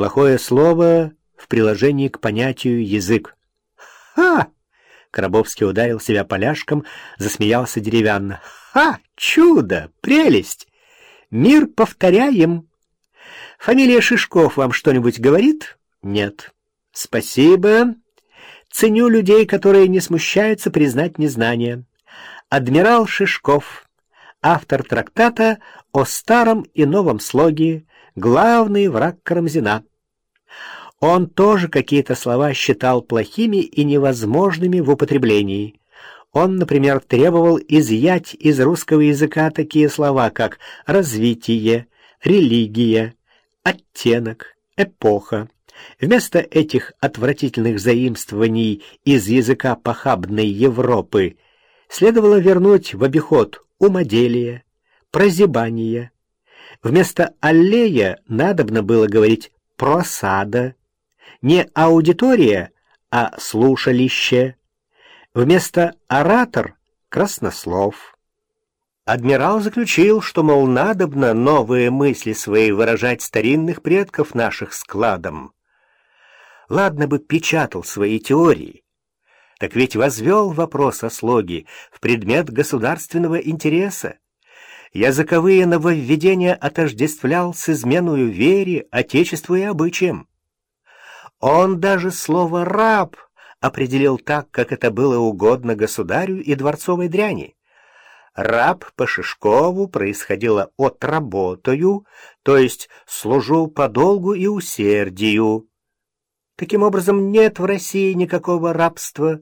Плохое слово в приложении к понятию «язык». «Ха!» — Коробовский ударил себя поляшком, засмеялся деревянно. «Ха! Чудо! Прелесть! Мир повторяем!» «Фамилия Шишков вам что-нибудь говорит?» «Нет». «Спасибо. Ценю людей, которые не смущаются признать незнание. Адмирал Шишков, автор трактата о старом и новом слоге, главный враг Карамзина. Он тоже какие-то слова считал плохими и невозможными в употреблении. Он, например, требовал изъять из русского языка такие слова, как «развитие», «религия», «оттенок», «эпоха». Вместо этих отвратительных заимствований из языка похабной Европы следовало вернуть в обиход умоделие, прозябание. Вместо «аллея» надобно было говорить «просада», не аудитория, а слушалище. Вместо оратор — краснослов. Адмирал заключил, что, мол, надобно новые мысли свои выражать старинных предков наших складом. Ладно бы печатал свои теории, так ведь возвел вопрос о слоге в предмет государственного интереса. Языковые нововведения отождествлял с изменою вере, отечеству и обычаям. Он даже слово «раб» определил так, как это было угодно государю и дворцовой дряни. Раб по Шишкову происходило от «работаю», то есть «служу по долгу и усердию». Таким образом, нет в России никакого рабства.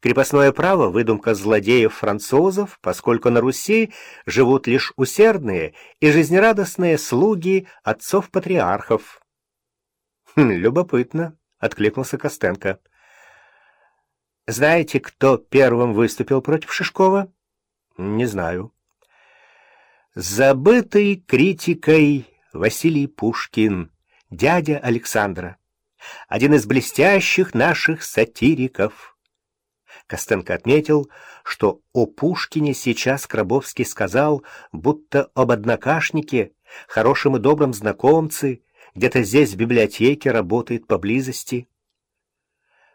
Крепостное право — выдумка злодеев-французов, поскольку на Руси живут лишь усердные и жизнерадостные слуги отцов-патриархов. Хм, «Любопытно», — откликнулся Костенко. «Знаете, кто первым выступил против Шишкова?» «Не знаю». «Забытый критикой Василий Пушкин, дядя Александра, один из блестящих наших сатириков». Костенко отметил, что о Пушкине сейчас Крабовский сказал, будто об однокашнике, хорошем и добром знакомце, где-то здесь в библиотеке работает поблизости.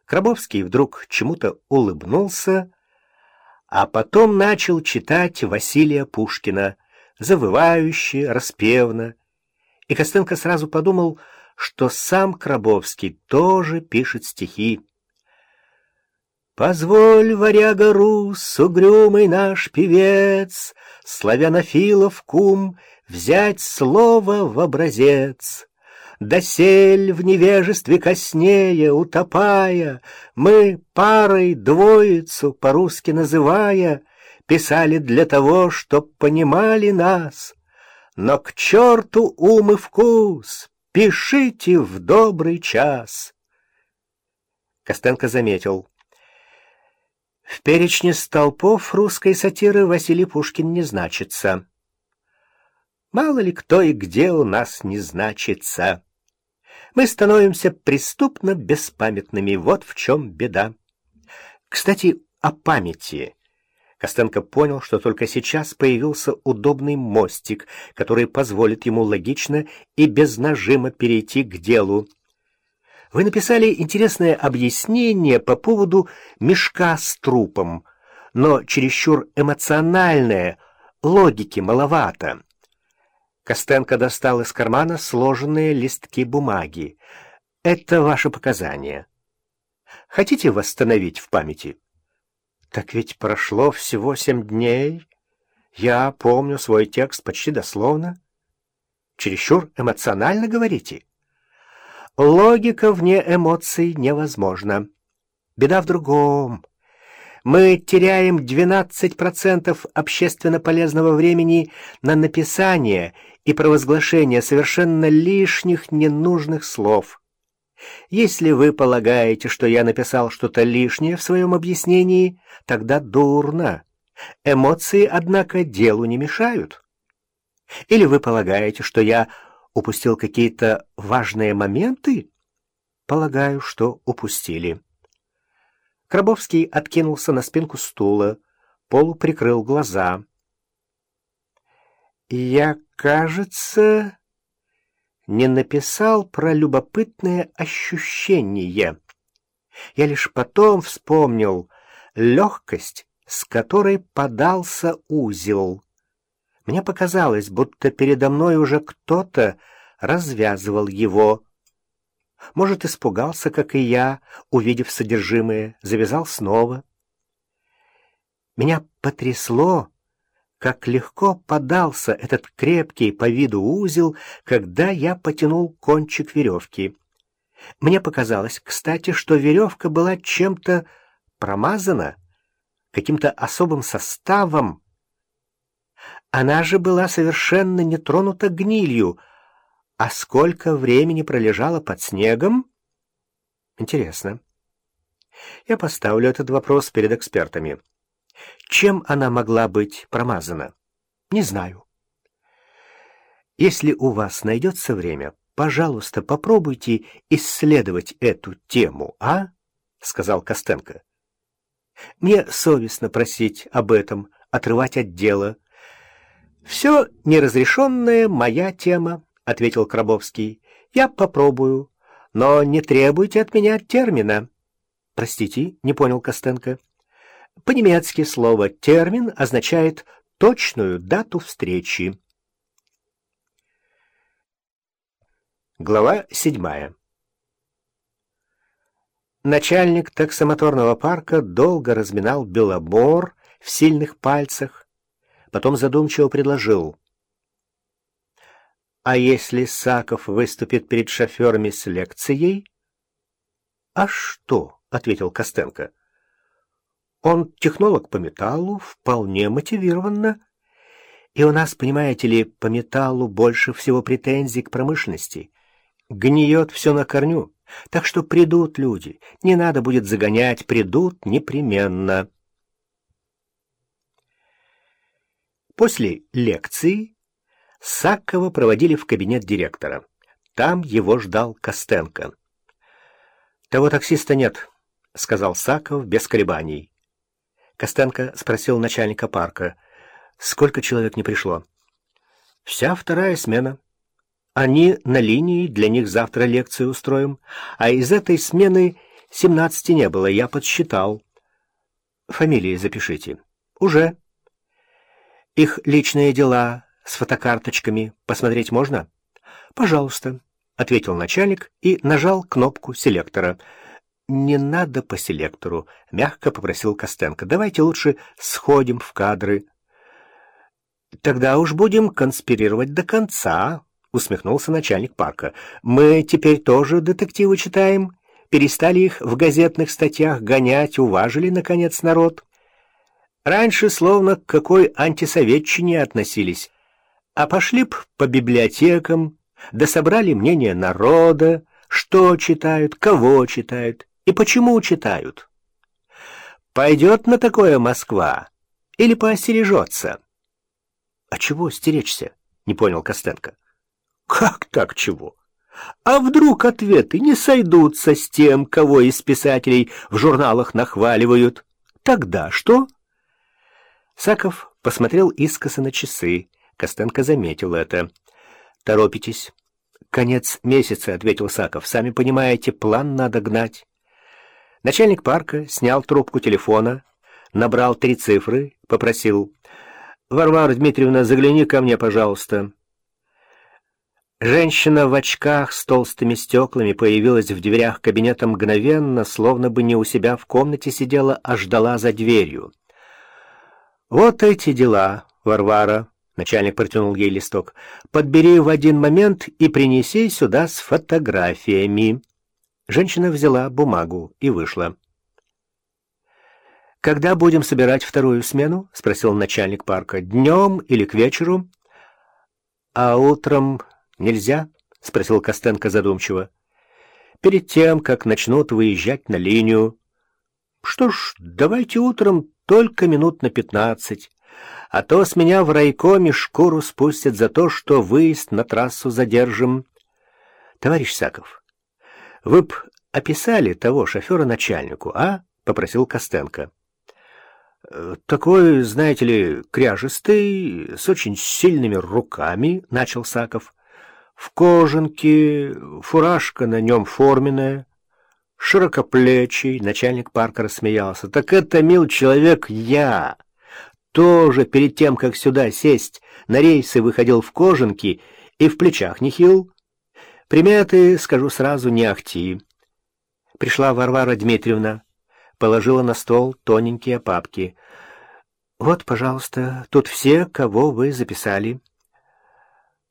Крабовский вдруг чему-то улыбнулся, а потом начал читать Василия Пушкина, завывающе, распевно, и Костенко сразу подумал, что сам Крабовский тоже пишет стихи. Позволь, варяга рус, угрюмый наш певец, Славянофилов кум, взять слово в образец. Досель в невежестве коснее, утопая, Мы парой двоицу по-русски называя, Писали для того, чтоб понимали нас. Но к черту ум и вкус, пишите в добрый час. Костенко заметил. В перечне столпов русской сатиры Василий Пушкин не значится. Мало ли кто и где у нас не значится мы становимся преступно беспамятными. Вот в чем беда. Кстати, о памяти. Костенко понял, что только сейчас появился удобный мостик, который позволит ему логично и без нажима перейти к делу. Вы написали интересное объяснение по поводу мешка с трупом, но чересчур эмоциональное, логики маловато. Костенко достал из кармана сложенные листки бумаги. «Это ваши показания. Хотите восстановить в памяти?» «Так ведь прошло всего семь дней. Я помню свой текст почти дословно. Чересчур эмоционально говорите?» «Логика вне эмоций невозможна. Беда в другом. Мы теряем 12% общественно полезного времени на написание и провозглашение совершенно лишних ненужных слов. Если вы полагаете, что я написал что-то лишнее в своем объяснении, тогда дурно. Эмоции, однако, делу не мешают. Или вы полагаете, что я упустил какие-то важные моменты? Полагаю, что упустили. Крабовский откинулся на спинку стула, полуприкрыл глаза. «Я, кажется, не написал про любопытное ощущение. Я лишь потом вспомнил легкость, с которой подался узел. Мне показалось, будто передо мной уже кто-то развязывал его. Может, испугался, как и я, увидев содержимое, завязал снова. Меня потрясло, как легко подался этот крепкий по виду узел, когда я потянул кончик веревки. Мне показалось, кстати, что веревка была чем-то промазана, каким-то особым составом. Она же была совершенно не тронута гнилью, а сколько времени пролежала под снегом? Интересно. Я поставлю этот вопрос перед экспертами. Чем она могла быть промазана? Не знаю. Если у вас найдется время, пожалуйста, попробуйте исследовать эту тему, а? — сказал Костенко. Мне совестно просить об этом, отрывать от дела. «Все неразрешенное — моя тема», — ответил Крабовский. «Я попробую, но не требуйте от меня термина». «Простите, не понял Костенко». По-немецки слово «термин» означает точную дату встречи. Глава седьмая Начальник таксомоторного парка долго разминал белобор в сильных пальцах, потом задумчиво предложил. «А если Саков выступит перед шоферами с лекцией?» «А что?» — ответил Костенко. «Он технолог по металлу, вполне мотивированно. И у нас, понимаете ли, по металлу больше всего претензий к промышленности. Гниет все на корню». Так что придут люди, не надо будет загонять, придут непременно. После лекции Саккова проводили в кабинет директора. Там его ждал Костенко. «Того таксиста нет», — сказал Саков без колебаний. Костенко спросил начальника парка, «Сколько человек не пришло?» «Вся вторая смена». Они на линии, для них завтра лекцию устроим. А из этой смены семнадцати не было, я подсчитал. Фамилии запишите. Уже. Их личные дела с фотокарточками посмотреть можно? Пожалуйста, ответил начальник и нажал кнопку селектора. Не надо по селектору, мягко попросил Костенко. Давайте лучше сходим в кадры. Тогда уж будем конспирировать до конца, — усмехнулся начальник парка. «Мы теперь тоже детективы читаем? Перестали их в газетных статьях гонять, уважили, наконец, народ? Раньше словно к какой антисоветчине относились. А пошли б по библиотекам, да собрали мнение народа, что читают, кого читают и почему читают. Пойдет на такое Москва или поостережется?» «А чего стеречься?» — не понял Костенко. Как так чего? А вдруг ответы не сойдутся с тем, кого из писателей в журналах нахваливают? Тогда что? Саков посмотрел искоса на часы. Костенко заметил это. «Торопитесь». «Конец месяца», — ответил Саков. «Сами понимаете, план надо гнать». Начальник парка снял трубку телефона, набрал три цифры, попросил. «Варвара Дмитриевна, загляни ко мне, пожалуйста». Женщина в очках с толстыми стеклами появилась в дверях кабинета мгновенно, словно бы не у себя в комнате сидела, а ждала за дверью. «Вот эти дела, Варвара», — начальник протянул ей листок, — «подбери в один момент и принеси сюда с фотографиями». Женщина взяла бумагу и вышла. «Когда будем собирать вторую смену?» — спросил начальник парка. «Днем или к вечеру?» «А утром «Нельзя?» — спросил Костенко задумчиво. «Перед тем, как начнут выезжать на линию». «Что ж, давайте утром только минут на пятнадцать, а то с меня в райкоме шкуру спустят за то, что выезд на трассу задержим». «Товарищ Саков, вы б описали того шофера начальнику, а?» — попросил Костенко. «Э, «Такой, знаете ли, кряжистый, с очень сильными руками», — начал Саков. В кожанке, фуражка на нем форменная, широкоплечий, начальник парка рассмеялся. «Так это, мил человек, я!» Тоже перед тем, как сюда сесть, на рейсы выходил в кожанке и в плечах не хил. Приметы, скажу сразу, не ахти. Пришла Варвара Дмитриевна, положила на стол тоненькие папки. «Вот, пожалуйста, тут все, кого вы записали».